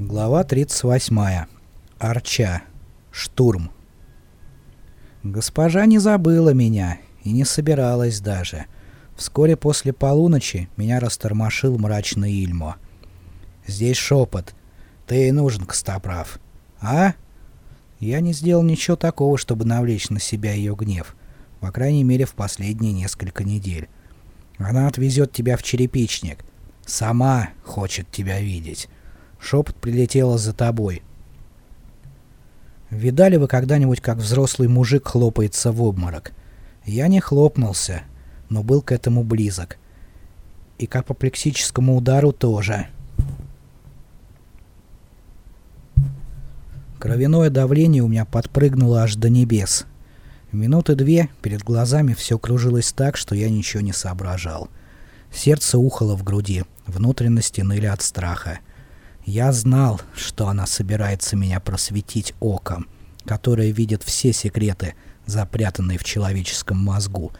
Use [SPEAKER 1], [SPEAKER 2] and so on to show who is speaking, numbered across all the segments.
[SPEAKER 1] Глава 38. Арча. Штурм. Госпожа не забыла меня и не собиралась даже. Вскоре после полуночи меня растормошил мрачный Ильмо. «Здесь шепот. Ты и нужен, Костоправ. А?» Я не сделал ничего такого, чтобы навлечь на себя ее гнев. По крайней мере, в последние несколько недель. Она отвезет тебя в черепичник. Сама хочет тебя видеть. Шепот прилетела за тобой. Видали вы когда-нибудь, как взрослый мужик хлопается в обморок? Я не хлопнулся, но был к этому близок. И к апоплексическому удару тоже. Кровяное давление у меня подпрыгнуло аж до небес. Минуты две перед глазами все кружилось так, что я ничего не соображал. Сердце ухало в груди, внутренности ныли от страха. Я знал, что она собирается меня просветить оком, которое видит все секреты, запрятанные в человеческом мозгу,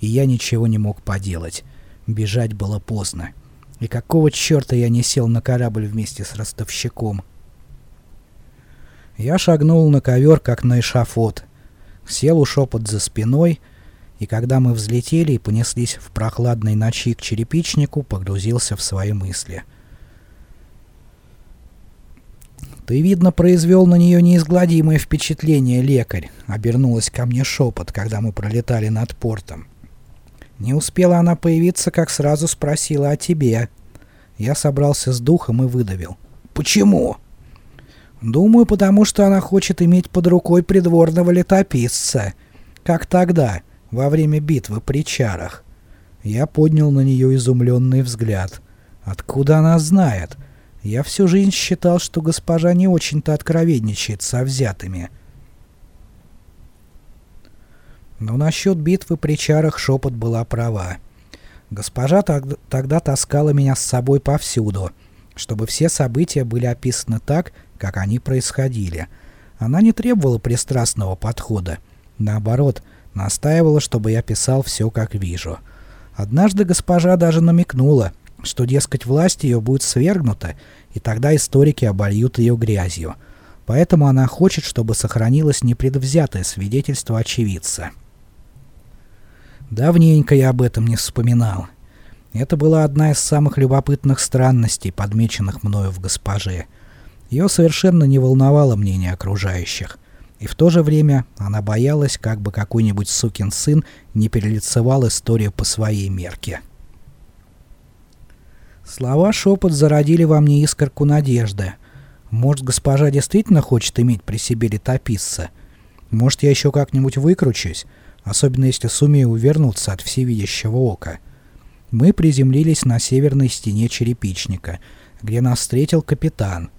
[SPEAKER 1] и я ничего не мог поделать. Бежать было поздно. И какого черта я не сел на корабль вместе с ростовщиком? Я шагнул на ковер, как на эшафот. Сел у шепот за спиной, и когда мы взлетели и понеслись в прохладной ночи к черепичнику, погрузился в свои мысли — «Ты, видно, произвел на нее неизгладимое впечатление, лекарь», — обернулась ко мне шепот, когда мы пролетали над портом. «Не успела она появиться, как сразу спросила о тебе». Я собрался с духом и выдавил. «Почему?» «Думаю, потому что она хочет иметь под рукой придворного летописца. Как тогда, во время битвы при чарах». Я поднял на нее изумленный взгляд. «Откуда она знает?» Я всю жизнь считал, что госпожа не очень-то откровенничает со взятыми. Но насчет битвы при чарах шепот была права. Госпожа тог тогда таскала меня с собой повсюду, чтобы все события были описаны так, как они происходили. Она не требовала пристрастного подхода. Наоборот, настаивала, чтобы я писал все, как вижу. Однажды госпожа даже намекнула, что, дескать, власть ее будет свергнута, и тогда историки обольют ее грязью. Поэтому она хочет, чтобы сохранилось непредвзятое свидетельство очевидца. Давненько я об этом не вспоминал. Это была одна из самых любопытных странностей, подмеченных мною в госпоже. Ее совершенно не волновало мнение окружающих. И в то же время она боялась, как бы какой-нибудь сукин сын не перелицевал историю по своей мерке. Слова шепот зародили во мне искорку надежды. Может, госпожа действительно хочет иметь при себе летописца? Может, я еще как-нибудь выкручусь, особенно если сумею увернуться от всевидящего ока. Мы приземлились на северной стене черепичника, где нас встретил капитан.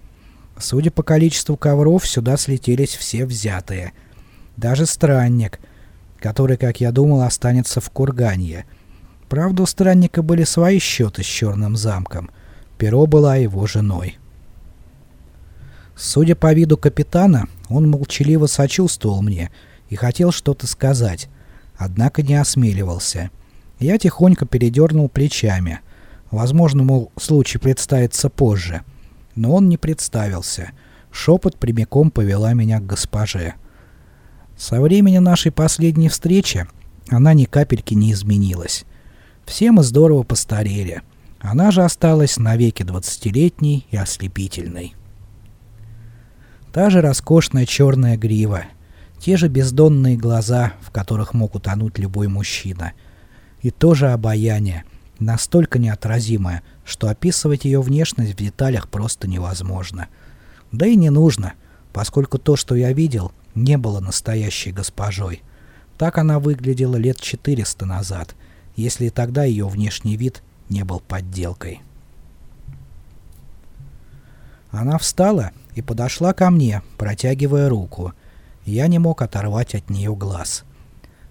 [SPEAKER 1] Судя по количеству ковров, сюда слетелись все взятые. Даже странник, который, как я думал, останется в Курганье — Правда, у странника были свои счеты с Черным замком. Перо была его женой. Судя по виду капитана, он молчаливо сочувствовал мне и хотел что-то сказать, однако не осмеливался. Я тихонько передернул плечами. Возможно, мол, случай представится позже. Но он не представился. Шепот прямиком повела меня к госпоже. Со времени нашей последней встречи она ни капельки не изменилась. Все мы здорово постарели. Она же осталась навеки двадцатилетней и ослепительной. Та же роскошная черная грива, те же бездонные глаза, в которых мог утонуть любой мужчина. И то же обаяние, настолько неотразимое, что описывать ее внешность в деталях просто невозможно. Да и не нужно, поскольку то, что я видел, не было настоящей госпожой. Так она выглядела лет 400 назад — если тогда ее внешний вид не был подделкой. Она встала и подошла ко мне, протягивая руку. Я не мог оторвать от нее глаз.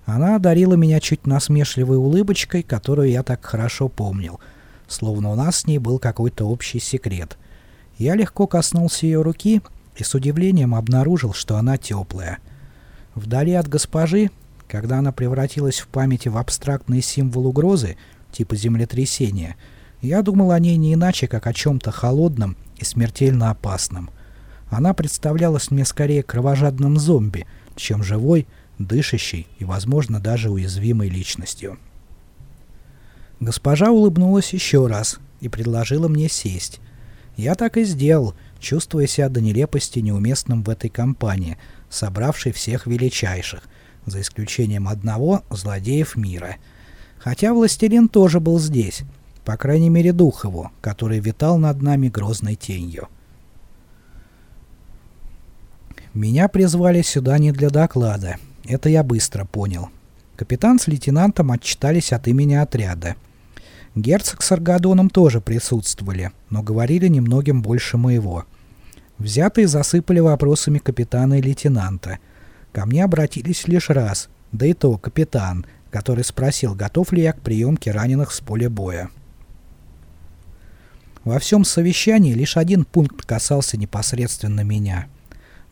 [SPEAKER 1] Она одарила меня чуть насмешливой улыбочкой, которую я так хорошо помнил, словно у нас с ней был какой-то общий секрет. Я легко коснулся ее руки и с удивлением обнаружил, что она теплая. Вдали от госпожи когда она превратилась в памяти в абстрактный символ угрозы, типа землетрясения, я думал о ней не иначе, как о чем-то холодном и смертельно опасным. Она представлялась мне скорее кровожадным зомби, чем живой, дышащей и, возможно, даже уязвимой личностью. Госпожа улыбнулась еще раз и предложила мне сесть. Я так и сделал, чувствуя себя до нелепости неуместным в этой компании, собравшей всех величайших, за исключением одного злодеев мира. Хотя властелин тоже был здесь, по крайней мере дух его, который витал над нами грозной тенью. Меня призвали сюда не для доклада, это я быстро понял. Капитан с лейтенантом отчитались от имени отряда. Герцог с Аргадоном тоже присутствовали, но говорили немногим больше моего. Взятые засыпали вопросами капитана и лейтенанта. Ко мне обратились лишь раз, да и то капитан, который спросил, готов ли я к приемке раненых с поля боя. Во всем совещании лишь один пункт касался непосредственно меня.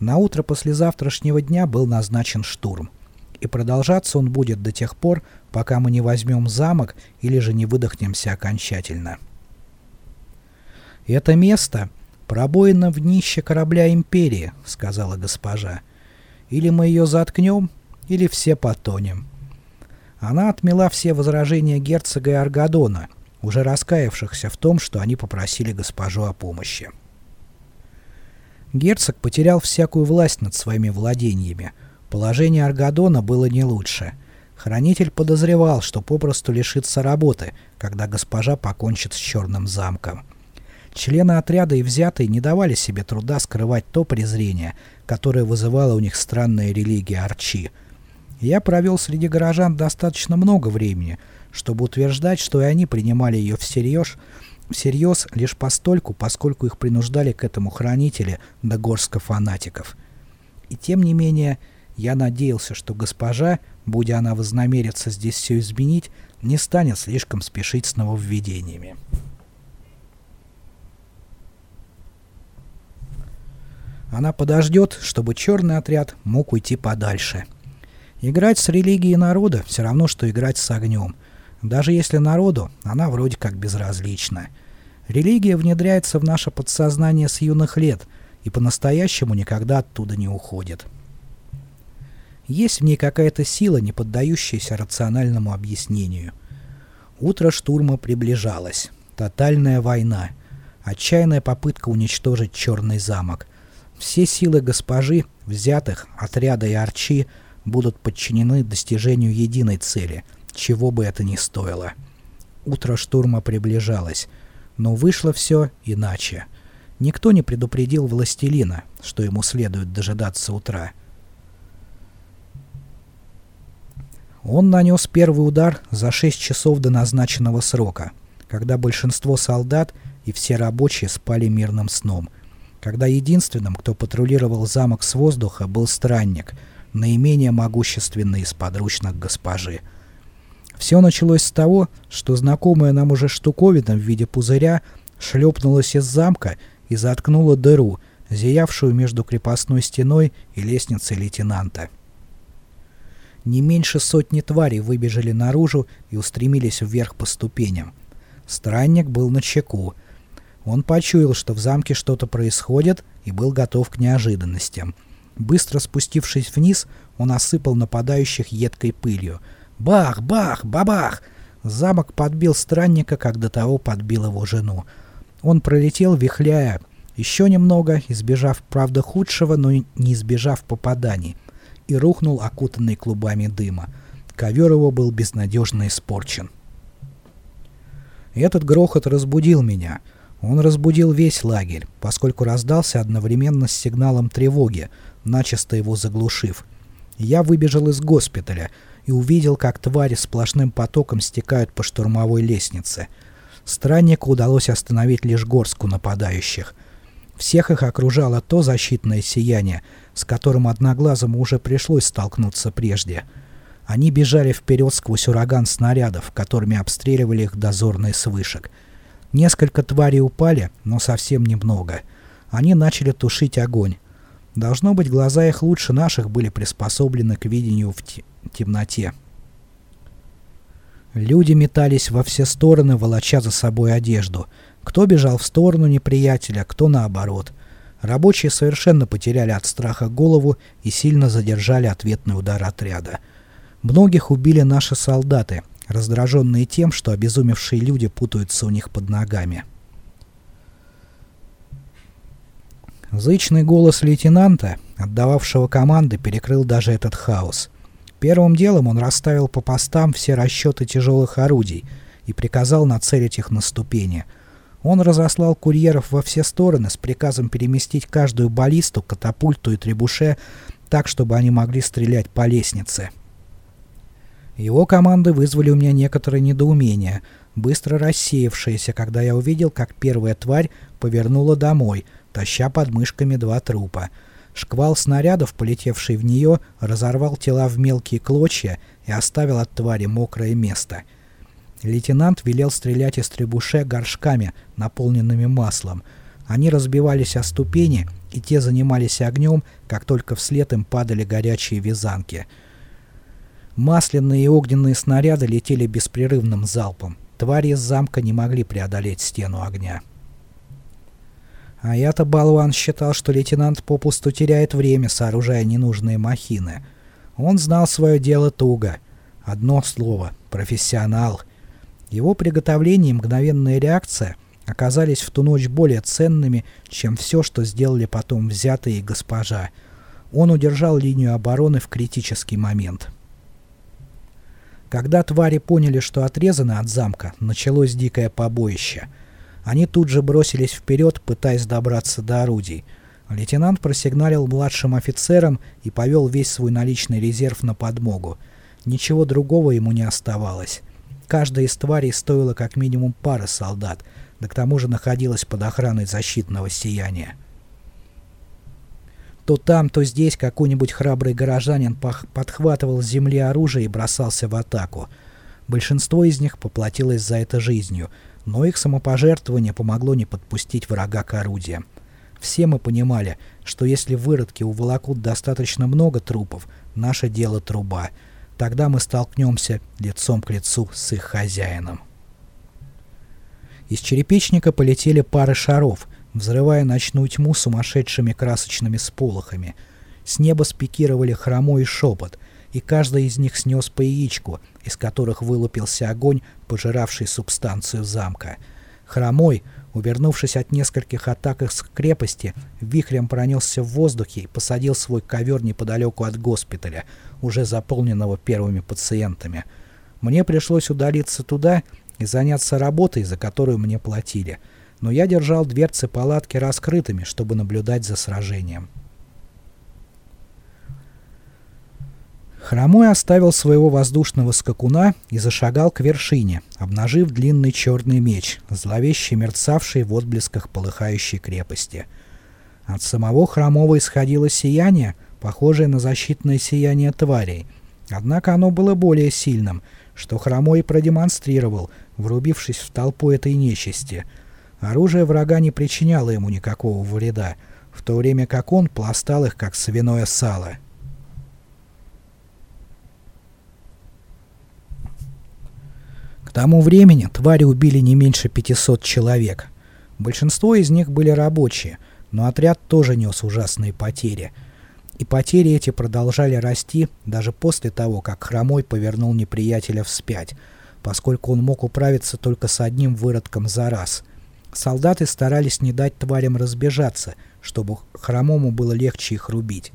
[SPEAKER 1] На утро послезавтрашнего дня был назначен штурм. И продолжаться он будет до тех пор, пока мы не возьмем замок или же не выдохнемся окончательно. «Это место пробоина в днище корабля Империи», — сказала госпожа. «Или мы ее заткнем, или все потонем». Она отмела все возражения герцога и Аргадона, уже раскаявшихся в том, что они попросили госпожу о помощи. Герцог потерял всякую власть над своими владениями. Положение Аргадона было не лучше. Хранитель подозревал, что попросту лишится работы, когда госпожа покончит с Черным замком. Члены отряда и взятые не давали себе труда скрывать то презрение, которое вызывала у них странная религия Арчи. Я провел среди горожан достаточно много времени, чтобы утверждать, что и они принимали ее всерьез, всерьез лишь постольку, поскольку их принуждали к этому хранители горстка фанатиков. И тем не менее, я надеялся, что госпожа, будя она вознамерится здесь все изменить, не станет слишком спешить с нововведениями. Она подождет, чтобы черный отряд мог уйти подальше. Играть с религией народа все равно, что играть с огнем. Даже если народу она вроде как безразлична. Религия внедряется в наше подсознание с юных лет и по-настоящему никогда оттуда не уходит. Есть в ней какая-то сила, не поддающаяся рациональному объяснению. Утро штурма приближалось. Тотальная война. Отчаянная попытка уничтожить Черный замок. Все силы госпожи, взятых, отряда и арчи, будут подчинены достижению единой цели, чего бы это ни стоило. Утро штурма приближалось. Но вышло все иначе. Никто не предупредил властелина, что ему следует дожидаться утра. Он нанес первый удар за 6 часов до назначенного срока, когда большинство солдат и все рабочие спали мирным сном, когда единственным, кто патрулировал замок с воздуха, был странник, наименее могущественный из подручных госпожи. Все началось с того, что знакомая нам уже штуковина в виде пузыря шлепнулась из замка и заткнула дыру, зиявшую между крепостной стеной и лестницей лейтенанта. Не меньше сотни тварей выбежали наружу и устремились вверх по ступеням. Странник был на чеку. Он почуял, что в замке что-то происходит, и был готов к неожиданностям. Быстро спустившись вниз, он осыпал нападающих едкой пылью. Бах, бах, бабах! Замок подбил странника, как до того подбил его жену. Он пролетел, вихляя, еще немного, избежав, правда, худшего, но не избежав попаданий и рухнул, окутанный клубами дыма. Ковер его был безнадежно испорчен. Этот грохот разбудил меня. Он разбудил весь лагерь, поскольку раздался одновременно с сигналом тревоги, начисто его заглушив. Я выбежал из госпиталя и увидел, как твари сплошным потоком стекают по штурмовой лестнице. Страннику удалось остановить лишь горстку нападающих. Всех их окружало то защитное сияние, с которым одноглазому уже пришлось столкнуться прежде. Они бежали вперед сквозь ураган снарядов, которыми обстреливали их дозорные с вышек. Несколько тварей упали, но совсем немного. Они начали тушить огонь. Должно быть, глаза их лучше наших были приспособлены к видению в темноте. Люди метались во все стороны, волоча за собой одежду. Кто бежал в сторону неприятеля, кто наоборот. Рабочие совершенно потеряли от страха голову и сильно задержали ответный удар отряда. Многих убили наши солдаты, раздраженные тем, что обезумевшие люди путаются у них под ногами. Зычный голос лейтенанта, отдававшего команды, перекрыл даже этот хаос. Первым делом он расставил по постам все расчеты тяжелых орудий и приказал нацелить их на ступени. Он разослал курьеров во все стороны с приказом переместить каждую баллисту, катапульту и требуше так, чтобы они могли стрелять по лестнице. Его команды вызвали у меня некоторое недоумение, быстро рассеявшееся, когда я увидел, как первая тварь повернула домой, таща под мышками два трупа. Шквал снарядов, полетевший в нее, разорвал тела в мелкие клочья и оставил от твари мокрое место. Лейтенант велел стрелять из требуше горшками, наполненными маслом. Они разбивались о ступени, и те занимались огнем, как только вслед им падали горячие вязанки — Масляные и огненные снаряды летели беспрерывным залпом. Твари из замка не могли преодолеть стену огня. А я-то, болван, считал, что лейтенант попусту теряет время, сооружая ненужные махины. Он знал свое дело туго. Одно слово — профессионал. Его приготовление и мгновенная реакция оказались в ту ночь более ценными, чем все, что сделали потом взятые госпожа. Он удержал линию обороны в критический момент. Когда твари поняли, что отрезаны от замка, началось дикое побоище. Они тут же бросились вперед, пытаясь добраться до орудий. Лейтенант просигналил младшим офицерам и повел весь свой наличный резерв на подмогу. Ничего другого ему не оставалось. Каждая из тварей стоила как минимум пары солдат, да к тому же находилась под охраной защитного сияния. То там, то здесь какой-нибудь храбрый горожанин подхватывал с земли оружие и бросался в атаку. Большинство из них поплатилось за это жизнью, но их самопожертвование помогло не подпустить врага к орудиям. Все мы понимали, что если выродки уволокут достаточно много трупов, наше дело труба. Тогда мы столкнемся лицом к лицу с их хозяином. Из черепичника полетели пары шаров — взрывая ночную тьму сумасшедшими красочными сполохами. С неба спикировали хромой и шепот, и каждый из них снес по яичку, из которых вылупился огонь, пожиравший субстанцию замка. Хромой, увернувшись от нескольких атак из крепости, вихрем пронесся в воздухе и посадил свой ковер неподалеку от госпиталя, уже заполненного первыми пациентами. Мне пришлось удалиться туда и заняться работой, за которую мне платили — но я держал дверцы палатки раскрытыми, чтобы наблюдать за сражением. Хромой оставил своего воздушного скакуна и зашагал к вершине, обнажив длинный черный меч, зловеще мерцавший в отблесках полыхающей крепости. От самого Хромого исходило сияние, похожее на защитное сияние тварей, однако оно было более сильным, что Хромой продемонстрировал, врубившись в толпу этой нечисти — Оружие врага не причиняло ему никакого вреда, в то время как он пластал их, как свиное сало. К тому времени твари убили не меньше 500 человек. Большинство из них были рабочие, но отряд тоже нес ужасные потери. И потери эти продолжали расти даже после того, как Хромой повернул неприятеля вспять, поскольку он мог управиться только с одним выродком за раз — Солдаты старались не дать тварям разбежаться, чтобы хромому было легче их рубить.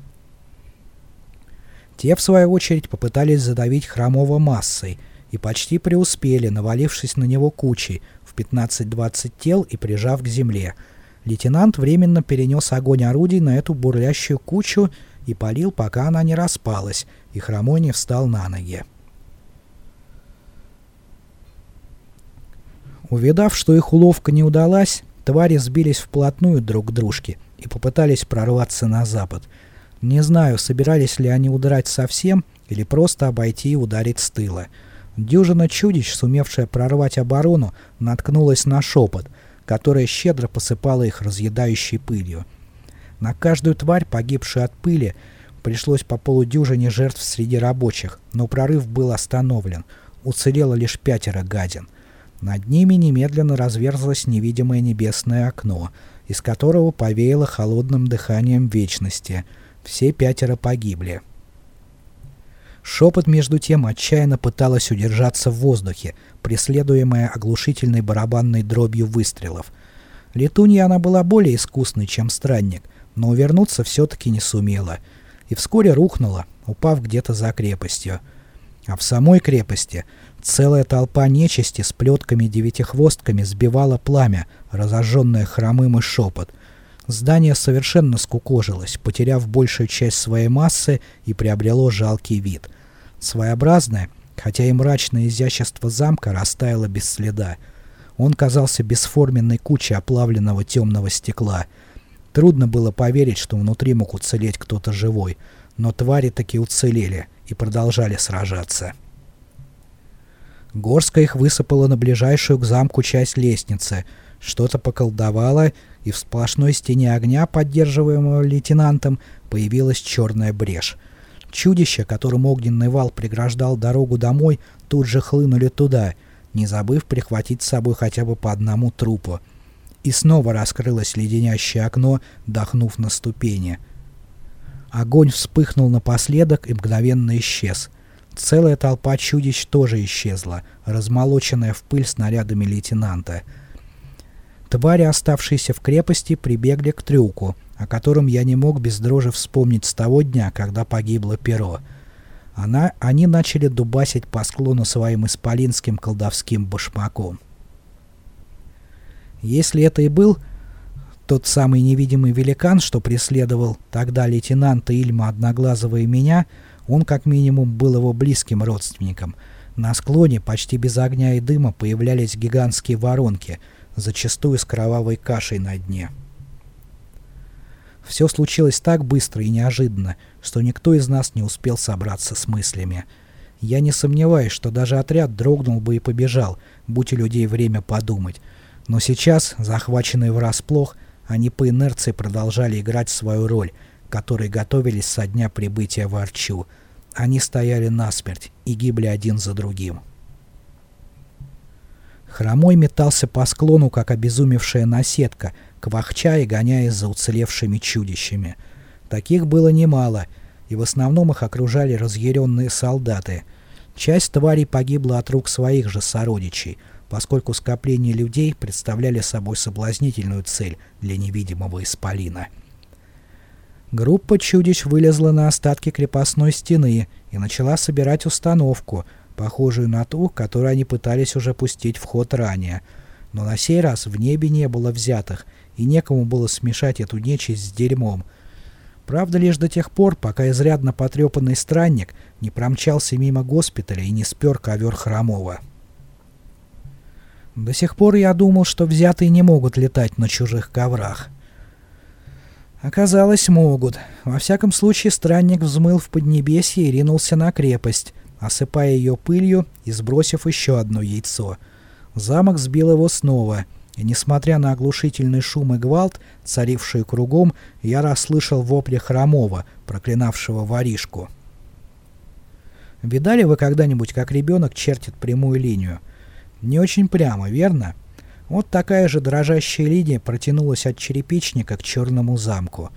[SPEAKER 1] Те, в свою очередь, попытались задавить хромого массой и почти преуспели, навалившись на него кучей в 15-20 тел и прижав к земле. Лейтенант временно перенес огонь орудий на эту бурлящую кучу и полил, пока она не распалась, и хромой не встал на ноги. Увидав, что их уловка не удалась, твари сбились вплотную друг к дружке и попытались прорваться на запад. Не знаю, собирались ли они удрать совсем или просто обойти и ударить с тыла. Дюжина чудищ, сумевшая прорвать оборону, наткнулась на шепот, которая щедро посыпала их разъедающей пылью. На каждую тварь, погибшую от пыли, пришлось по полудюжине жертв среди рабочих, но прорыв был остановлен — уцелело лишь пятеро гадин. Над ними немедленно разверзлось невидимое небесное окно, из которого повеяло холодным дыханием вечности. Все пятеро погибли. Шепот между тем отчаянно пыталась удержаться в воздухе, преследуемая оглушительной барабанной дробью выстрелов. Летунья она была более искусной, чем странник, но увернуться все-таки не сумела, и вскоре рухнула, упав где-то за крепостью. А в самой крепости целая толпа нечисти с плетками-девятихвостками сбивала пламя, разожженное хромым и шепот. Здание совершенно скукожилось, потеряв большую часть своей массы и приобрело жалкий вид. Своеобразное, хотя и мрачное изящество замка растаяло без следа. Он казался бесформенной кучей оплавленного темного стекла. Трудно было поверить, что внутри мог уцелеть кто-то живой, но твари таки уцелели и продолжали сражаться. Горска их высыпала на ближайшую к замку часть лестницы, что-то поколдовала, и в сплошной стене огня, поддерживаемого лейтенантом, появилась черная брешь. Чудища, которым огненный вал преграждал дорогу домой, тут же хлынули туда, не забыв прихватить с собой хотя бы по одному трупу. И снова раскрылось леденящее окно, дохнув на ступени. Огонь вспыхнул напоследок и мгновенно исчез. Целая толпа чудищ тоже исчезла, размолоченная в пыль снарядами лейтенанта. Твари, оставшиеся в крепости, прибегли к трюку, о котором я не мог без дрожи вспомнить с того дня, когда погибло перо. Она, они начали дубасить по склону своим исполинским колдовским башмаком. Если это и был тот самый невидимый великан, что преследовал тогда лейтенанта Ильма Одноглазого и меня, он как минимум был его близким родственником. На склоне почти без огня и дыма появлялись гигантские воронки, зачастую с кровавой кашей на дне. Все случилось так быстро и неожиданно, что никто из нас не успел собраться с мыслями. Я не сомневаюсь, что даже отряд дрогнул бы и побежал, будь у людей время подумать. Но сейчас, захваченные врасплох, они по инерции продолжали играть свою роль, которой готовились со дня прибытия в Арчу. Они стояли насмерть и гибли один за другим. Хромой метался по склону, как обезумевшая наседка, квахча и гоняясь за уцелевшими чудищами. Таких было немало, и в основном их окружали разъяренные солдаты. Часть тварей погибла от рук своих же сородичей — поскольку скопления людей представляли собой соблазнительную цель для невидимого исполина. Группа чудищ вылезла на остатки крепостной стены и начала собирать установку, похожую на ту, которую они пытались уже пустить в ход ранее. Но на сей раз в небе не было взятых, и некому было смешать эту нечисть с дерьмом. Правда, лишь до тех пор, пока изрядно потрепанный странник не промчался мимо госпиталя и не спер ковер Хромова. До сих пор я думал, что взятые не могут летать на чужих коврах. Оказалось, могут. Во всяком случае, странник взмыл в Поднебесье и ринулся на крепость, осыпая ее пылью и сбросив еще одно яйцо. Замок сбил его снова, и, несмотря на оглушительный шум и гвалт, царивший кругом, я расслышал вопли Хромова, проклинавшего воришку. Видали вы когда-нибудь, как ребенок чертит прямую линию? Не очень прямо, верно? Вот такая же дрожащая линия протянулась от черепичника к черному замку.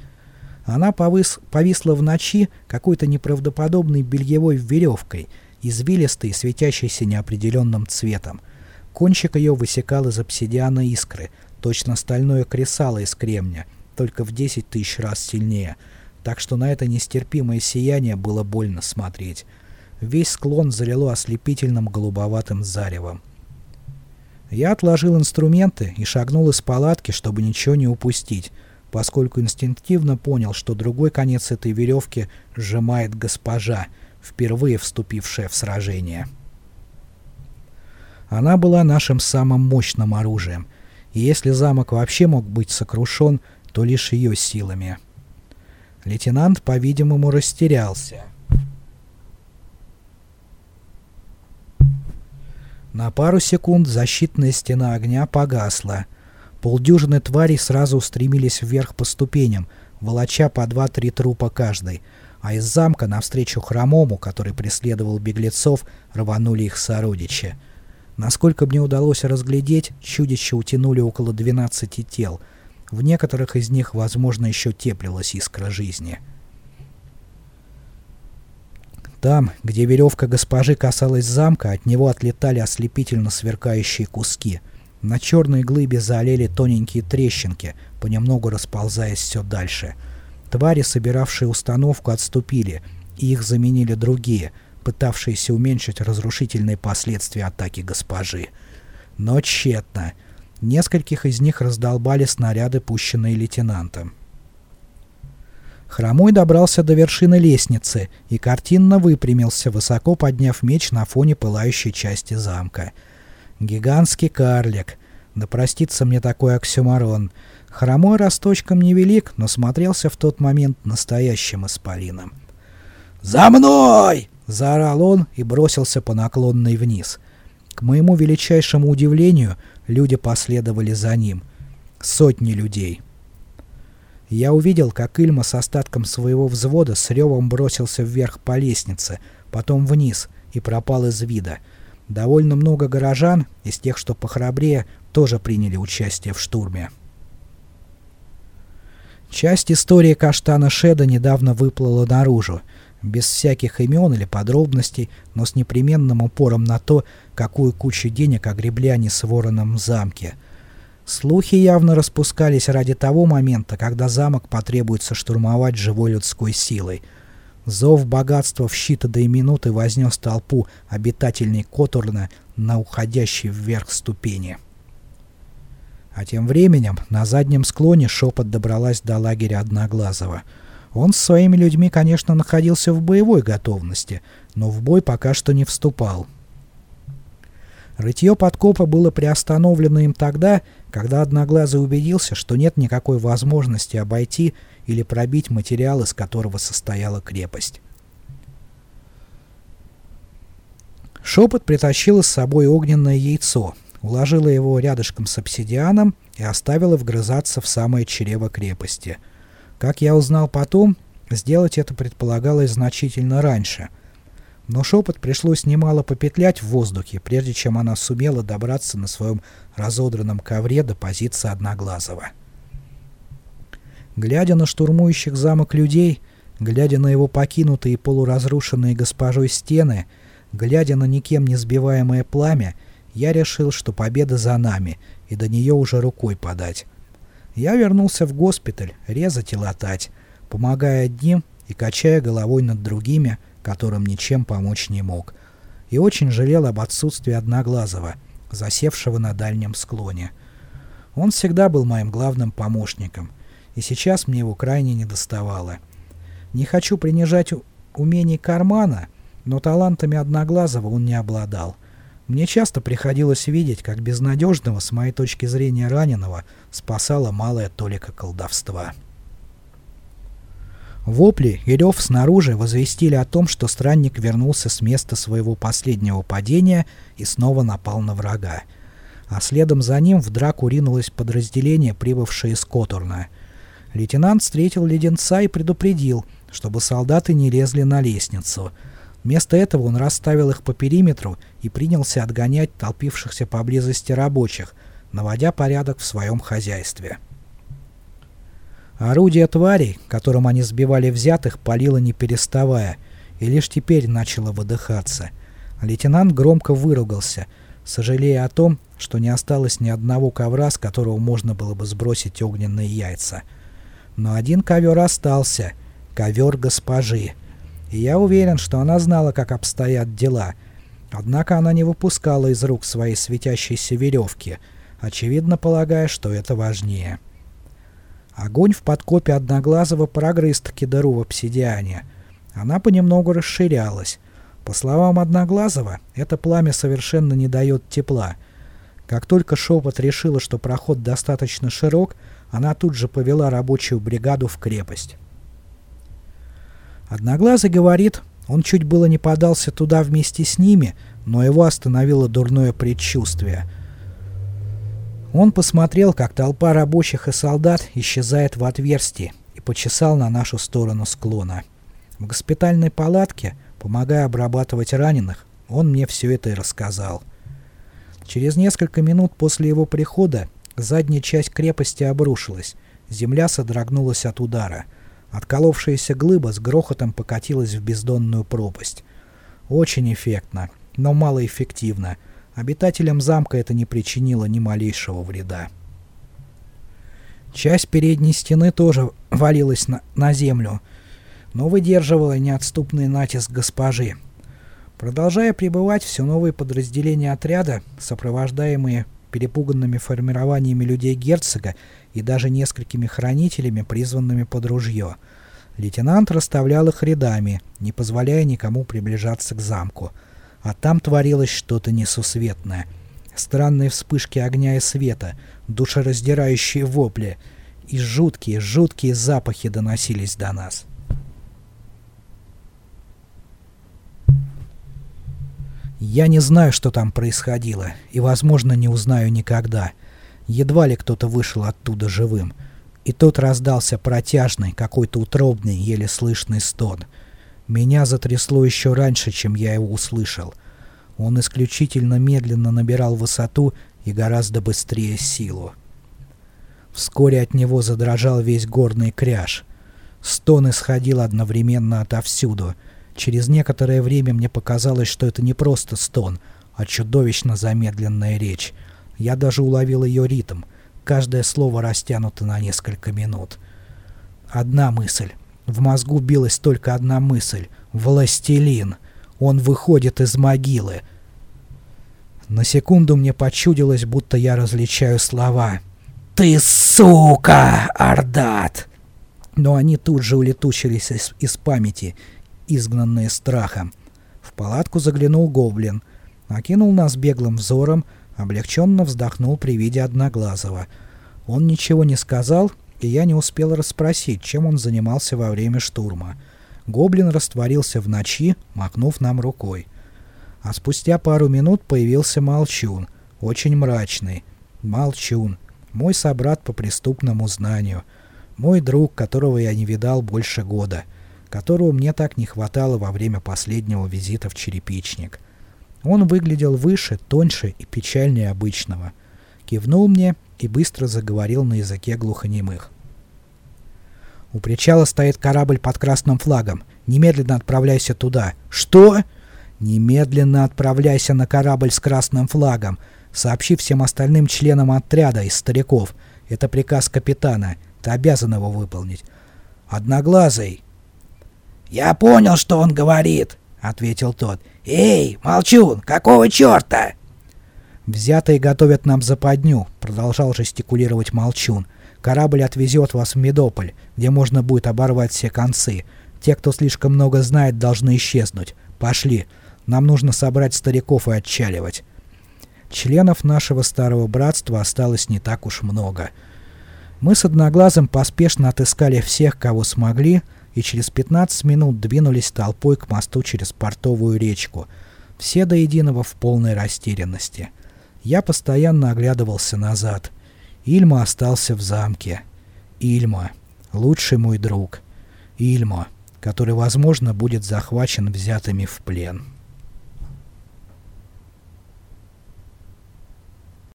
[SPEAKER 1] Она повыс... повисла в ночи какой-то неправдоподобной бельевой веревкой, извилистой, светящейся неопределенным цветом. Кончик ее высекал из обсидиана искры, точно стальное кресало из кремня, только в 10 тысяч раз сильнее, так что на это нестерпимое сияние было больно смотреть. Весь склон залило ослепительным голубоватым заревом. Я отложил инструменты и шагнул из палатки, чтобы ничего не упустить, поскольку инстинктивно понял, что другой конец этой веревки сжимает госпожа, впервые вступившая в сражение. Она была нашим самым мощным оружием, и если замок вообще мог быть сокрушен, то лишь ее силами. Лейтенант, по-видимому, растерялся. На пару секунд защитная стена огня погасла. Полдюжины тварей сразу устремились вверх по ступеням, волоча по два-три трупа каждой, а из замка навстречу хромому, который преследовал беглецов, рванули их сородичи. Насколько мне удалось разглядеть, чудища утянули около 12 тел. В некоторых из них, возможно, еще теплилась искра жизни. Там, где веревка госпожи касалась замка, от него отлетали ослепительно сверкающие куски. На черной глыбе заолели тоненькие трещинки, понемногу расползаясь все дальше. Твари, собиравшие установку, отступили, и их заменили другие — пытавшиеся уменьшить разрушительные последствия атаки госпожи. Но тщетно. Нескольких из них раздолбали снаряды, пущенные лейтенантом. Хромой добрался до вершины лестницы и картинно выпрямился, высоко подняв меч на фоне пылающей части замка. Гигантский карлик. Да простится мне такой оксюмарон. Хромой росточком невелик, но смотрелся в тот момент настоящим исполином. «За мной!» Заорал он и бросился по наклонной вниз. К моему величайшему удивлению, люди последовали за ним. Сотни людей. Я увидел, как Ильма с остатком своего взвода с ревом бросился вверх по лестнице, потом вниз и пропал из вида. Довольно много горожан, из тех, что похрабрее, тоже приняли участие в штурме. Часть истории Каштана Шеда недавно выплыла наружу без всяких имен или подробностей, но с непременным упором на то, какую кучу денег огребли они с вороном в замке. Слухи явно распускались ради того момента, когда замок потребуется штурмовать живой людской силой. Зов богатства в считанные минуты вознес толпу обитательной Которна на уходящей вверх ступени. А тем временем на заднем склоне шепот добралась до лагеря Одноглазого — он с своими людьми, конечно, находился в боевой готовности, но в бой пока что не вступал. Рытье подкопа было приостановлено им тогда, когда Одноглазый убедился, что нет никакой возможности обойти или пробить материал, из которого состояла крепость. Шепот притащила с собой огненное яйцо, уложила его рядышком с обсидианом и оставила вгрызаться в самое чрево крепости — как я узнал потом, сделать это предполагалось значительно раньше. Но шепот пришлось немало попетлять в воздухе, прежде чем она сумела добраться на своем разодранном ковре до позиции Одноглазого. Глядя на штурмующих замок людей, глядя на его покинутые полуразрушенные госпожой стены, глядя на никем не сбиваемое пламя, я решил, что победа за нами, и до нее уже рукой подать. Я вернулся в госпиталь, резать и латать, помогая одним и качая головой над другими, которым ничем помочь не мог. И очень жалел об отсутствии Одноглазого, засевшего на дальнем склоне. Он всегда был моим главным помощником, и сейчас мне его крайне недоставало. Не хочу принижать умений Кармана, но талантами Одноглазого он не обладал. Мне часто приходилось видеть, как безнадежного, с моей точки зрения раненого, спасала малая толика колдовства. Вопли и рев снаружи возвестили о том, что странник вернулся с места своего последнего падения и снова напал на врага. А следом за ним в драку ринулось подразделение, прибывшее из Которна. Лейтенант встретил леденца и предупредил, чтобы солдаты не лезли на лестницу — Вместо этого он расставил их по периметру и принялся отгонять толпившихся поблизости рабочих, наводя порядок в своем хозяйстве. Орудие тварей, которым они сбивали взятых, палило не переставая, и лишь теперь начало выдыхаться. Лейтенант громко выругался, сожалея о том, что не осталось ни одного ковра, с которого можно было бы сбросить огненные яйца. Но один ковер остался — ковер госпожи — и я уверен, что она знала, как обстоят дела. Однако она не выпускала из рук своей светящейся веревки, очевидно полагая, что это важнее. Огонь в подкопе Одноглазого прогрыз-таки дыру в обсидиане. Она понемногу расширялась. По словам Одноглазого, это пламя совершенно не дает тепла. Как только Шепот решила, что проход достаточно широк, она тут же повела рабочую бригаду в крепость. Одноглазый говорит, он чуть было не подался туда вместе с ними, но его остановило дурное предчувствие. Он посмотрел, как толпа рабочих и солдат исчезает в отверстии, и почесал на нашу сторону склона. В госпитальной палатке, помогая обрабатывать раненых, он мне все это и рассказал. Через несколько минут после его прихода задняя часть крепости обрушилась, земля содрогнулась от удара. Отколовшаяся глыба с грохотом покатилась в бездонную пропасть. Очень эффектно, но малоэффективно. Обитателям замка это не причинило ни малейшего вреда. Часть передней стены тоже валилась на, на землю, но выдерживала неотступный натиск госпожи. Продолжая пребывать, все новые подразделения отряда, сопровождаемые перепуганными формированиями людей герцога и даже несколькими хранителями, призванными под ружье. Лейтенант расставлял их рядами, не позволяя никому приближаться к замку. А там творилось что-то несусветное. Странные вспышки огня и света, душераздирающие вопли, и жуткие, жуткие запахи доносились до нас. Я не знаю, что там происходило, и, возможно, не узнаю никогда. Едва ли кто-то вышел оттуда живым. И тут раздался протяжный, какой-то утробный, еле слышный стон. Меня затрясло еще раньше, чем я его услышал. Он исключительно медленно набирал высоту и гораздо быстрее силу. Вскоре от него задрожал весь горный кряж. Стон исходил одновременно отовсюду — Через некоторое время мне показалось, что это не просто стон, а чудовищно замедленная речь. Я даже уловил ее ритм. Каждое слово растянуто на несколько минут. Одна мысль. В мозгу билась только одна мысль. «Властелин! Он выходит из могилы!» На секунду мне почудилось, будто я различаю слова. «Ты сука, Ардат!» Но они тут же улетучились из, из памяти, изгнанные страхом. В палатку заглянул гоблин, окинул нас беглым взором, облегченно вздохнул при виде Одноглазого. Он ничего не сказал, и я не успел расспросить, чем он занимался во время штурма. Гоблин растворился в ночи, махнув нам рукой. А спустя пару минут появился Молчун, очень мрачный. Молчун, мой собрат по преступному знанию, мой друг, которого я не видал больше года — которого мне так не хватало во время последнего визита в черепичник. Он выглядел выше, тоньше и печальнее обычного. Кивнул мне и быстро заговорил на языке глухонемых. «У причала стоит корабль под красным флагом. Немедленно отправляйся туда». «Что?» «Немедленно отправляйся на корабль с красным флагом. Сообщи всем остальным членам отряда из стариков. Это приказ капитана. Ты обязан его выполнить». «Одноглазый!» «Я понял, что он говорит», — ответил тот. «Эй, молчун, какого черта?» «Взятые готовят нам западню», — продолжал жестикулировать молчун. «Корабль отвезет вас в Медополь, где можно будет оборвать все концы. Те, кто слишком много знает, должны исчезнуть. Пошли. Нам нужно собрать стариков и отчаливать». Членов нашего старого братства осталось не так уж много. Мы с Одноглазым поспешно отыскали всех, кого смогли, — и через 15 минут двинулись толпой к мосту через портовую речку, все до единого в полной растерянности. Я постоянно оглядывался назад. Ильма остался в замке. Ильма, лучший мой друг. Ильма, который, возможно, будет захвачен взятыми в плен.